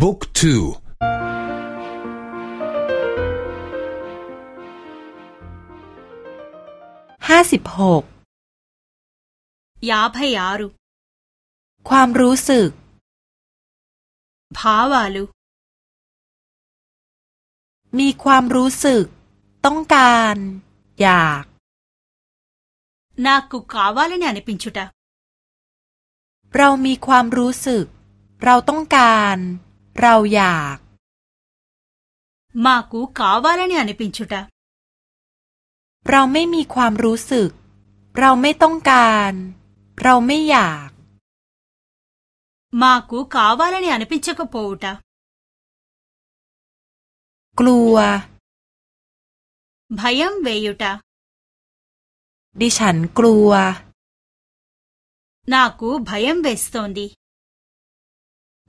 บุ๊กทูห้าสิบหกยาพยารุความรู้สึกภาวาลุมีความรู้สึก ต้องการ อยากนากุกาวาเลเนี่ยในปินชุดะเรามีความรู้สึก เราต้องการ เราอยาก మాకు కావాలని అనిపించుట เราไม่มีความรู้สึก เราไม่ต้องการ เราไม่อยาก మాకు కావాలని అనిపించకపోవుట กลัว భయం వేయుట ดิฉันกลัว నాకు భయం వేస్తోంది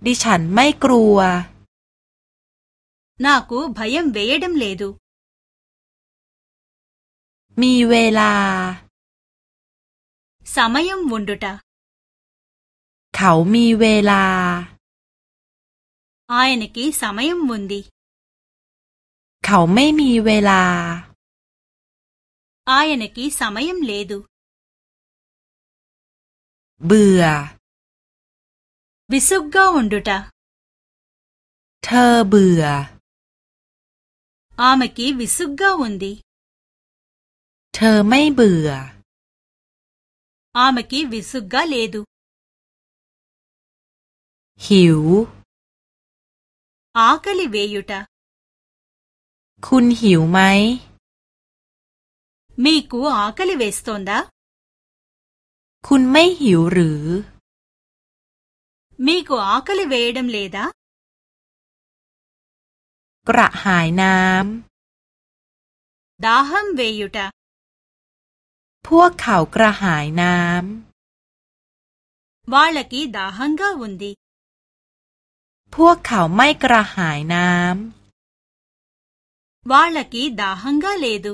ดิฉันไม่กลัว นากูพยมเวดมเลดู มีเวลา สามายมวุนดุตาเขามีเวลา อายนกีสามายมวุนดี เขาไม่มีเวลา อายนกีสามายมเลดู เบื่อ విసుగ్గా ఉండుట เธอเบื่อ ఆమెకి విసుగ్గా ఉంది เธอไม่เบื่อ ఆమెకి విసుగ్గా లేదు หิว ఆకలి వేయుట คุณหิวไหม మీకు ఆకలి వేస్తోందా คุณไม่หิวหรือ మీకు ఆకలి వేయడం లేదా กระหายน้ำ దాహం వేయుట พวกเขากระหายน้ำ వాళ్ళకి దాహంగా ఉంది พวกเขาไม่กระหายน้ำ వాళ్ళకి దాహంగా లేదు